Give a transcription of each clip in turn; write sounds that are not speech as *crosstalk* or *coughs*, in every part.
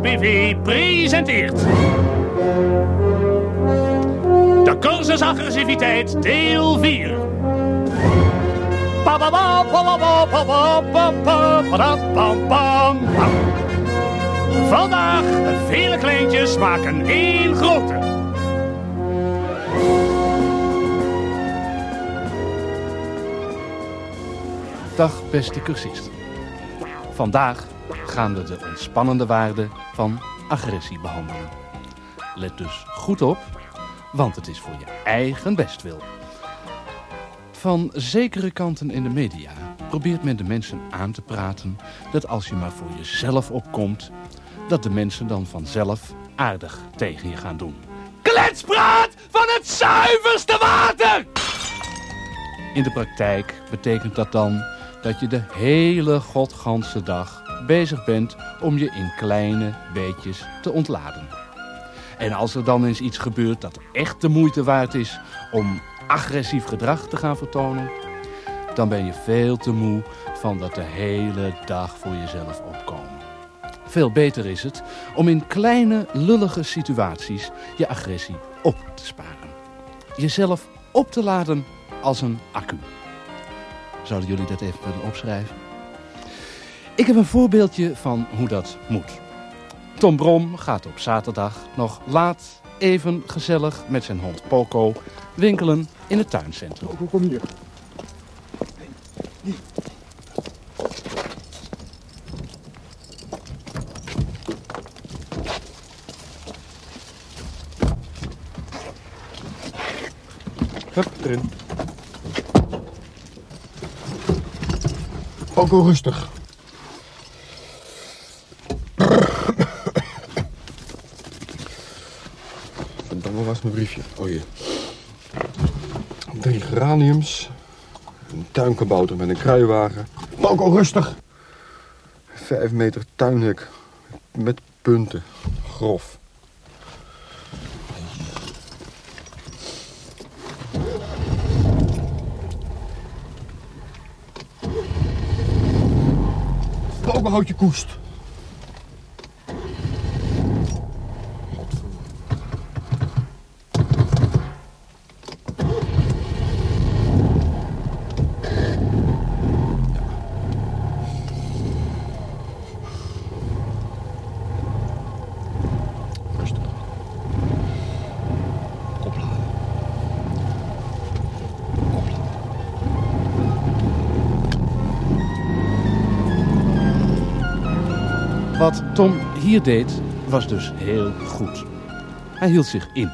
BV presenteert... De cursus agressiviteit, deel 4. Vandaag, vele kleintjes maken één grote. Dag beste cursisten. Vandaag gaan we de ontspannende waarde van agressie behandelen. Let dus goed op, want het is voor je eigen bestwil. Van zekere kanten in de media probeert men de mensen aan te praten dat als je maar voor jezelf opkomt, dat de mensen dan vanzelf aardig tegen je gaan doen. Kletspraat van het zuiverste water! In de praktijk betekent dat dan dat je de hele godganse dag bezig bent om je in kleine beetjes te ontladen. En als er dan eens iets gebeurt dat echt de moeite waard is om agressief gedrag te gaan vertonen, dan ben je veel te moe van dat de hele dag voor jezelf opkomen. Veel beter is het om in kleine lullige situaties je agressie op te sparen. Jezelf op te laden als een accu. Zouden jullie dat even willen opschrijven? Ik heb een voorbeeldje van hoe dat moet. Tom Brom gaat op zaterdag nog laat even gezellig met zijn hond Poco winkelen in het tuincentrum. Poco, kom hier. Hup, erin. Poco, rustig. Mijn briefje? Oh hier. Drie geraniums. Een tuinkabouter met een kruiwagen. Poco, rustig. Vijf meter tuinhek. Met punten. Grof. Poco, houd je koest. Wat Tom hier deed, was dus heel goed. Hij hield zich in.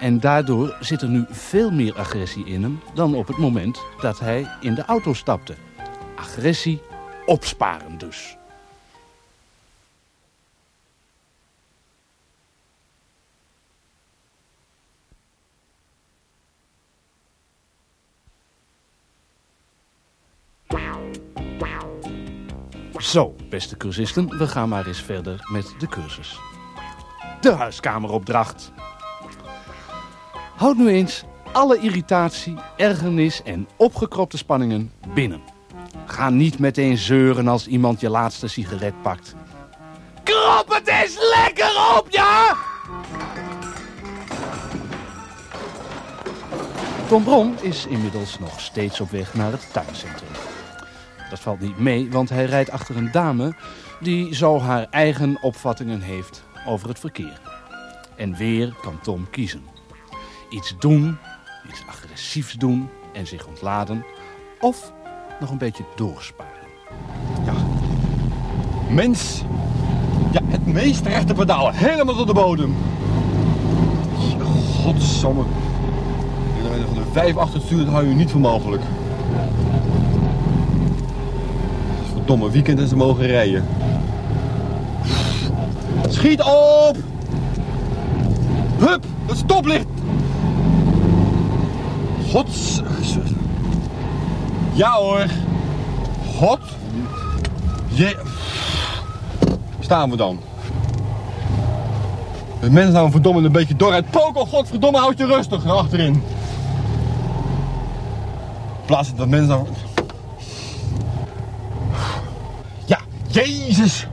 En daardoor zit er nu veel meer agressie in hem dan op het moment dat hij in de auto stapte. Agressie opsparen dus. Zo, beste cursisten, we gaan maar eens verder met de cursus. De huiskameropdracht. Houd nu eens alle irritatie, ergernis en opgekropte spanningen binnen. Ga niet meteen zeuren als iemand je laatste sigaret pakt. Krop het eens lekker op, ja! Tom Brom is inmiddels nog steeds op weg naar het tuincentrum. Dat valt niet mee, want hij rijdt achter een dame die zo haar eigen opvattingen heeft over het verkeer. En weer kan Tom kiezen. Iets doen, iets agressiefs doen en zich ontladen. Of nog een beetje doorsparen. Mens. Ja, het meest rechte pedaal. Helemaal tot de bodem. Godsamme. Van de vijf achter het stuur, dat hou je niet voor mogelijk. Verdomme, weekend en ze mogen rijden. Schiet op! Hup, het stoplicht! Gods... Ja hoor. God. Je... Staan we dan. De mensen nou verdomme een beetje door uit Poco, godverdomme, houd je rustig achterin. In plaats dat mensen nou... Ja, Jezus!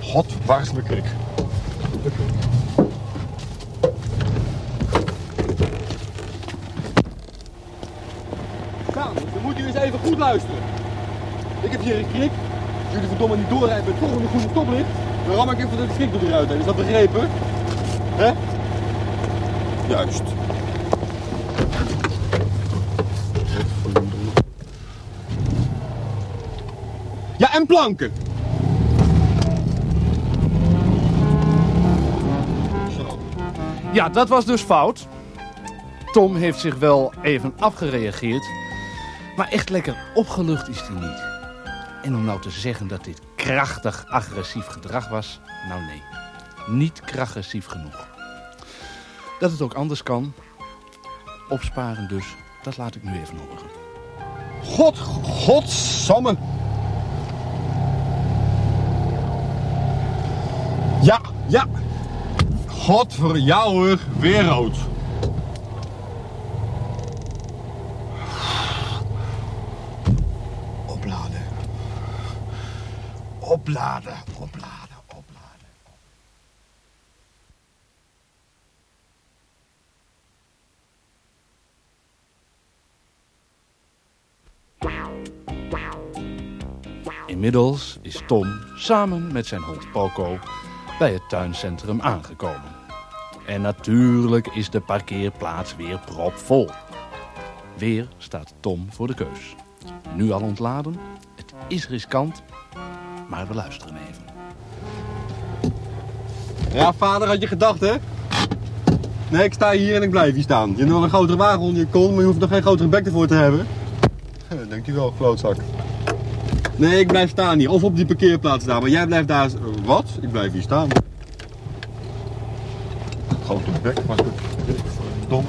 God, waar is mijn dan moet u eens even goed luisteren. Ik heb hier een krik. Als jullie verdomme niet doorrijden met het volgende groene stoplicht, dan ram ik even de krik door de ruit heen. Is dat begrepen? Hè? Juist. En planken. Zo. Ja, dat was dus fout. Tom heeft zich wel even afgereageerd. Maar echt lekker opgelucht is hij niet. En om nou te zeggen dat dit krachtig agressief gedrag was, nou nee. Niet krachtgressief genoeg. Dat het ook anders kan, opsparen dus, dat laat ik nu even horen. God, godsamme. Ja, ja. God voor jou hoor, weer rood. Opladen. Opladen, opladen, opladen. Inmiddels is Tom samen met zijn hond Poco bij het tuincentrum aangekomen. En natuurlijk is de parkeerplaats weer propvol. Weer staat Tom voor de keus. Nu al ontladen, het is riskant, maar we luisteren even. Ja, vader, had je gedacht, hè? Nee, ik sta hier en ik blijf hier staan. Je hebt nog een grotere wagen onder je kont, maar je hoeft er geen grotere bek ervoor te hebben. Denkt u wel, klootzak. Nee, ik blijf staan hier. Of op die parkeerplaats daar. Maar jij blijft daar... Wat? Ik blijf hier staan. Grote bek, maar goed. Dom.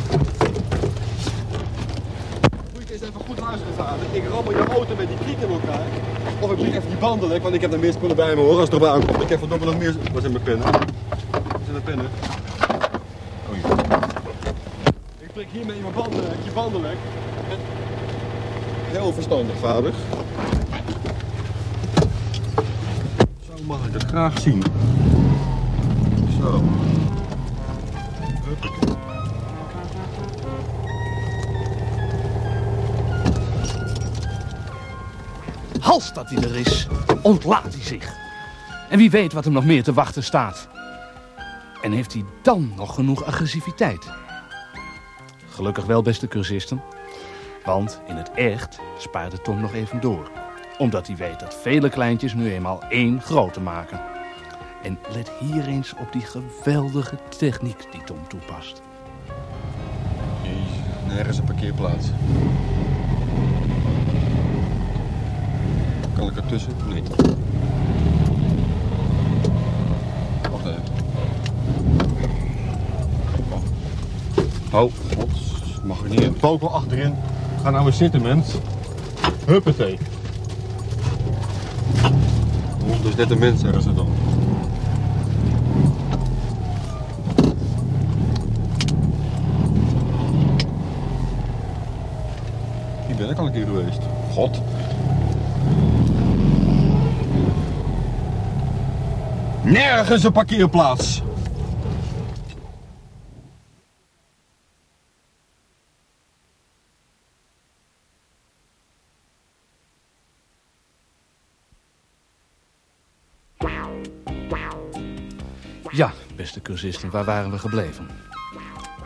Moet je eens even goed luisteren, vader. Ik rammel je auto met die kriek in elkaar. Of ik breng even die banden lek, want ik heb er meer spullen bij me hoor, als het erop aankomt. Ik heb verdomme nog meer... Waar zijn mijn pennen? Waar zijn mijn pennen? Oh. Ik prik hiermee mijn banden lek, je banden lek. Heel verstandig, vader. Zo mag ik het graag zien. Zo. Als dat hij er is, ontlaat hij zich. En wie weet wat hem nog meer te wachten staat. En heeft hij dan nog genoeg agressiviteit? Gelukkig wel, beste cursisten. Want in het echt spaarde Tom nog even door. Omdat hij weet dat vele kleintjes nu eenmaal één grote maken. En let hier eens op die geweldige techniek die Tom toepast. Jezus, nergens een parkeerplaats. Kan ik ertussen? Nee. Wacht even. Oh, god. Mag er niet in. Pokel achterin. Ga nou eens zitten, mens. Huppatee. Dus net een mens, zeggen ze dan. Hier ben ik al een keer geweest. God. Nergens een parkeerplaats. Ja, beste cursisten, waar waren we gebleven?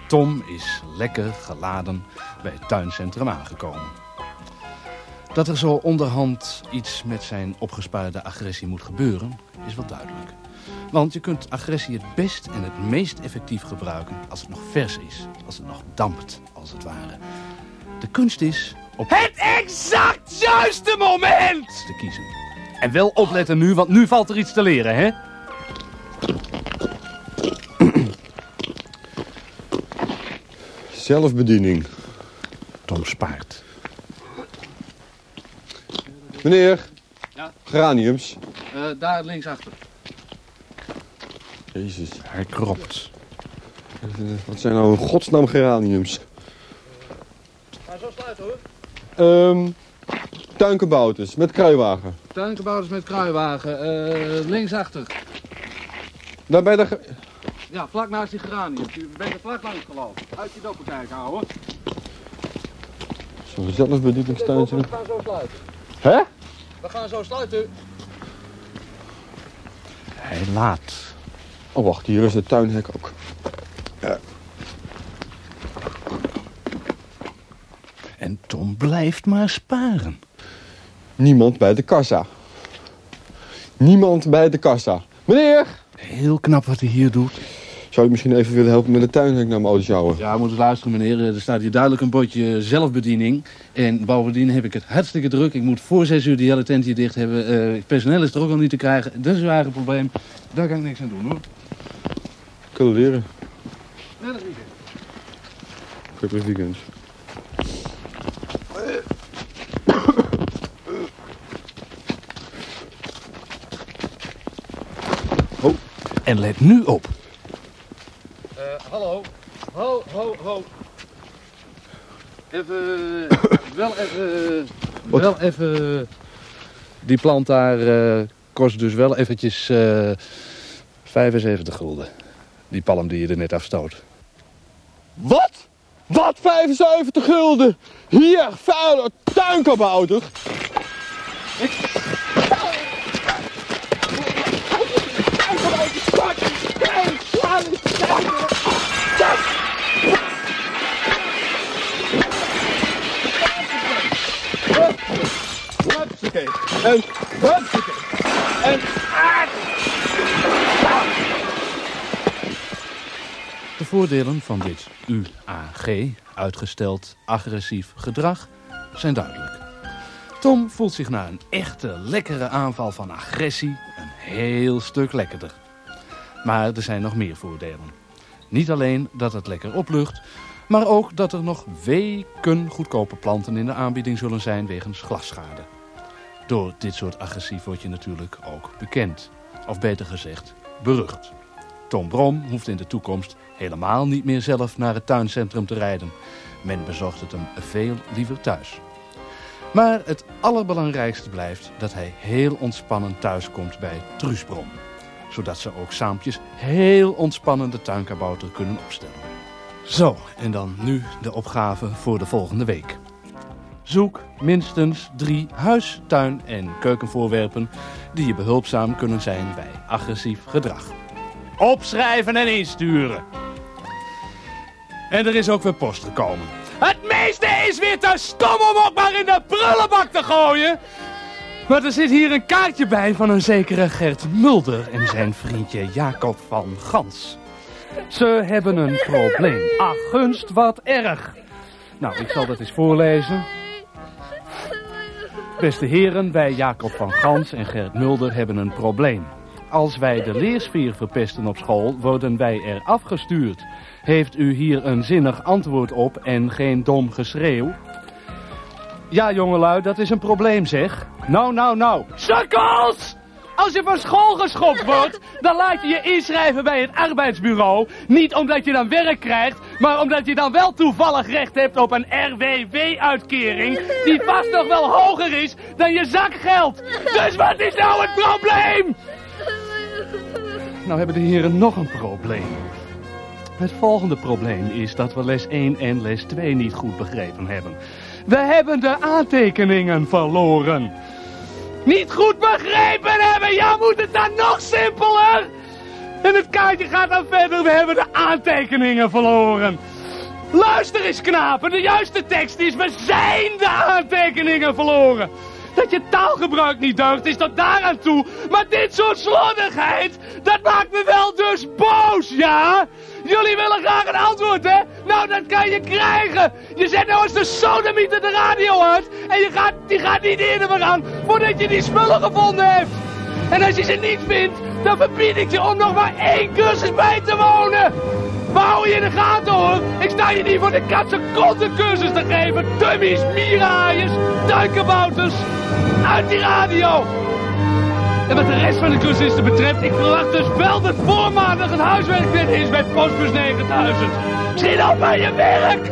Tom is lekker geladen bij het tuincentrum aangekomen. Dat er zo onderhand iets met zijn opgespaarde agressie moet gebeuren, is wel duidelijk. Want je kunt agressie het best en het meest effectief gebruiken als het nog vers is. Als het nog dampt, als het ware. De kunst is op het exact juiste moment te kiezen. En wel opletten nu, want nu valt er iets te leren, hè? Zelfbediening. Tom spaart. Meneer. Ja? Geraniums. daar linksachter. Jezus. Hij kropt. Wat zijn nou in godsnaam geraniums? Maar zo sluiten hoor. Ehm tuinkenbouters met kruiwagen. Tuinkabouters met kruiwagen. linksachter. Daar bij de... Ja, vlak naast die geranium. U bent er vlak langs gelopen. Uit die doppen kijken, ouwe. Zo'n zelfbedieningstuintje. We gaan zo sluiten. Hè? We gaan zo sluiten. Hij laat. Oh, wacht, hier is de tuinhek ook. En Tom blijft maar sparen. Niemand bij de kassa. Niemand bij de kassa. Meneer! Heel knap wat hij hier doet. Zou u misschien even willen helpen met de tuinhek naar mijn auto sjouwen? Ja, moet eens luisteren meneer. Er staat hier duidelijk een bordje zelfbediening. En bovendien heb ik het hartstikke druk. Ik moet voor zes uur die hele tent hier dicht hebben. Eh, personeel is er ook al niet te krijgen. Dat is een eigen probleem. Daar kan ik niks aan doen hoor. Kunnen leren. Ja, dat is niet Gelukkig weekends. En let nu op. Hallo. Ho, ho, ho. Even, *coughs* wel even, wel even, die plant daar eh, kost dus wel eventjes eh 75 gulden. Die palm die je er net afstoot. Wat? Wat? 75 gulden? Hier, vuile tuinkabouter. En De voordelen van dit UAG, uitgesteld agressief gedrag, zijn duidelijk. Tom voelt zich na een echte lekkere aanval van agressie een heel stuk lekkerder. Maar er zijn nog meer voordelen. Niet alleen dat het lekker oplucht, maar ook dat er nog weken goedkope planten in de aanbieding zullen zijn wegens glasschade. Door dit soort agressief word je natuurlijk ook bekend. Of beter gezegd, berucht. Tom Brom hoeft in de toekomst helemaal niet meer zelf naar het tuincentrum te rijden. Men bezorgt het hem veel liever thuis. Maar het allerbelangrijkste blijft dat hij heel ontspannen thuiskomt bij Truus Brom. Zodat ze ook saampjes heel ontspannen de tuinkabouter kunnen opstellen. Zo, en dan nu de opgave voor de volgende week. Zoek minstens drie huis-, tuin- en keukenvoorwerpen die je behulpzaam kunnen zijn bij agressief gedrag. Opschrijven en insturen. En er is ook weer post gekomen. Het meeste is weer te stom om ook maar in de prullenbak te gooien. Maar er zit hier een kaartje bij van een zekere Gert Mulder en zijn vriendje Jacob van Gans. Ze hebben een probleem. Ach, gunst wat erg. Nou, ik zal dat eens voorlezen. Beste heren, wij Jacob van Gans en Gert Mulder hebben een probleem. Als wij de leersfeer verpesten op school, worden wij er afgestuurd. Heeft u hier een zinnig antwoord op en geen dom geschreeuw? Ja, jongelui, dat is een probleem, zeg. Nou, nou, nou. Sukkels! Als je van school geschopt *laughs* wordt, dan laat je je inschrijven bij het arbeidsbureau. Niet omdat je dan werk krijgt, maar omdat je dan wel toevallig recht hebt op een RWW-uitkering... die vast nog wel hoger is dan je zakgeld. Dus wat is nou het probleem? Nou hebben de heren nog een probleem. Het volgende probleem is dat we les 1 en les 2 niet goed begrepen hebben. We hebben de aantekeningen verloren. Niet goed begrepen hebben, ja moet het dan nog simpeler? En het kaartje gaat dan verder, we hebben de aantekeningen verloren. Luister eens knapen, de juiste tekst is, we zijn de aantekeningen verloren. Dat je taalgebruik niet deugt is tot daaraan toe. Maar dit soort slordigheid, dat maakt me wel dus boos, ja? Jullie willen graag een antwoord, hè? Nou, dat kan je krijgen. Je zet nou eens de sodemieter de radio uit. En je gaat, die gaat niet eerder meer aan voordat je die spullen gevonden hebt. En als je ze niet vindt, dan verbied ik je om nog maar één cursus bij te wonen. We houden je in de gaten hoor. Ik sta je niet voor de katse cursus te geven. Dummies, mierenhaaiers, duikenbouters. Uit die radio. En wat de rest van de cursisten betreft, ik verwacht dus wel dat voor maandag het huiswerk weer is bij Postbus 9000. Schiet op bij je werk!